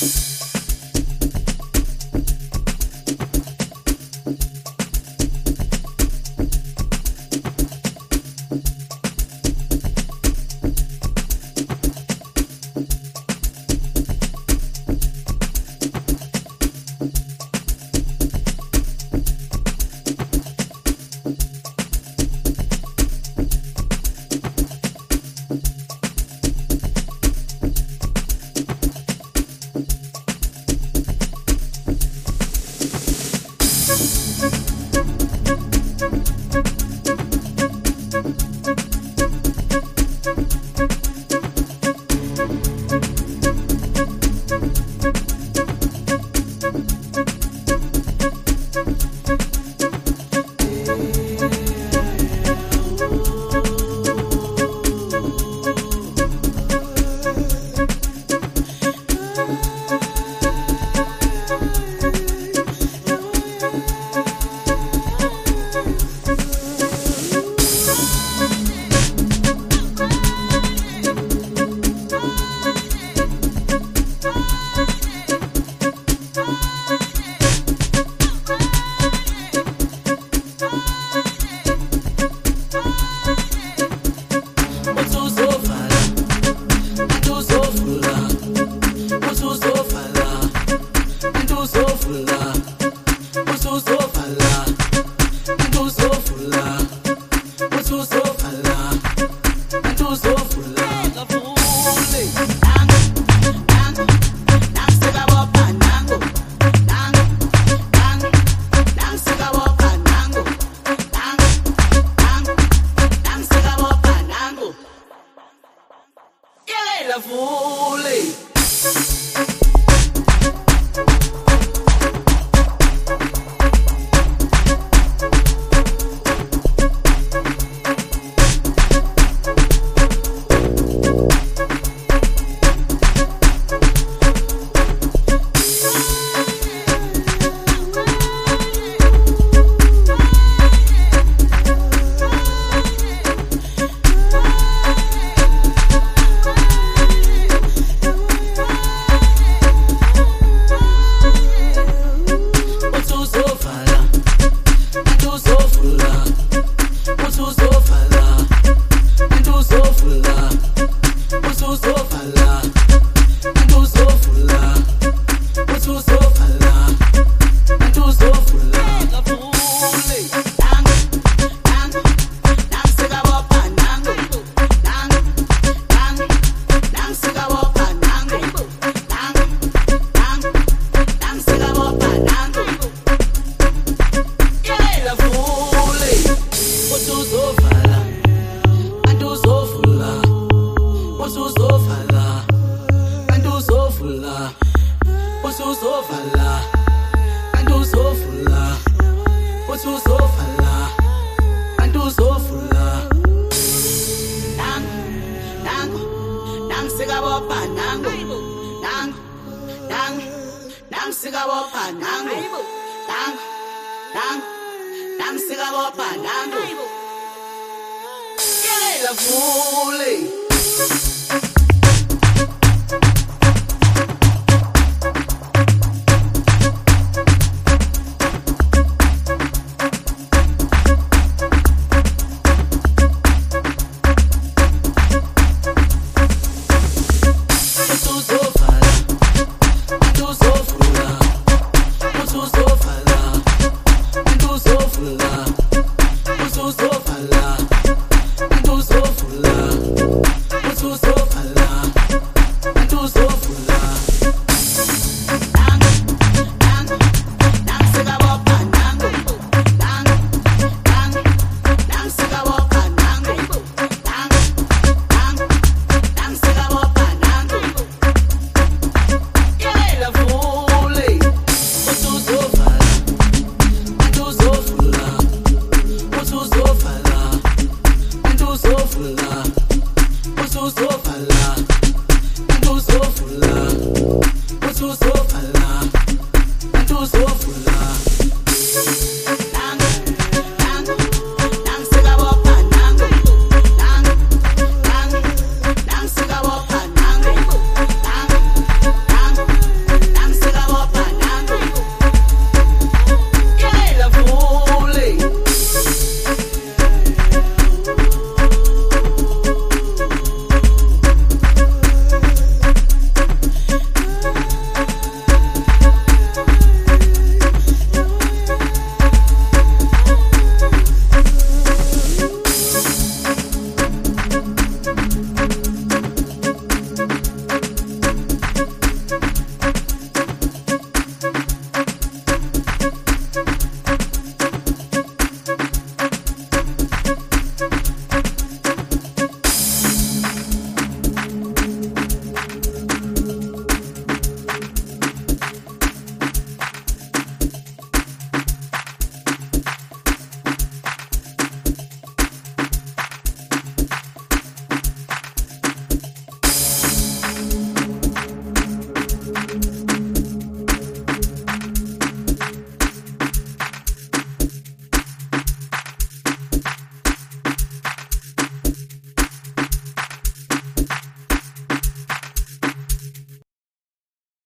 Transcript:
you I love you. Nang, nang, nang uthi uzovala nang, nang, nang, nang nangu. Sikabopha nang, nangu nangu nangu sikabopha nangu. Nangu nangu nangu Vule.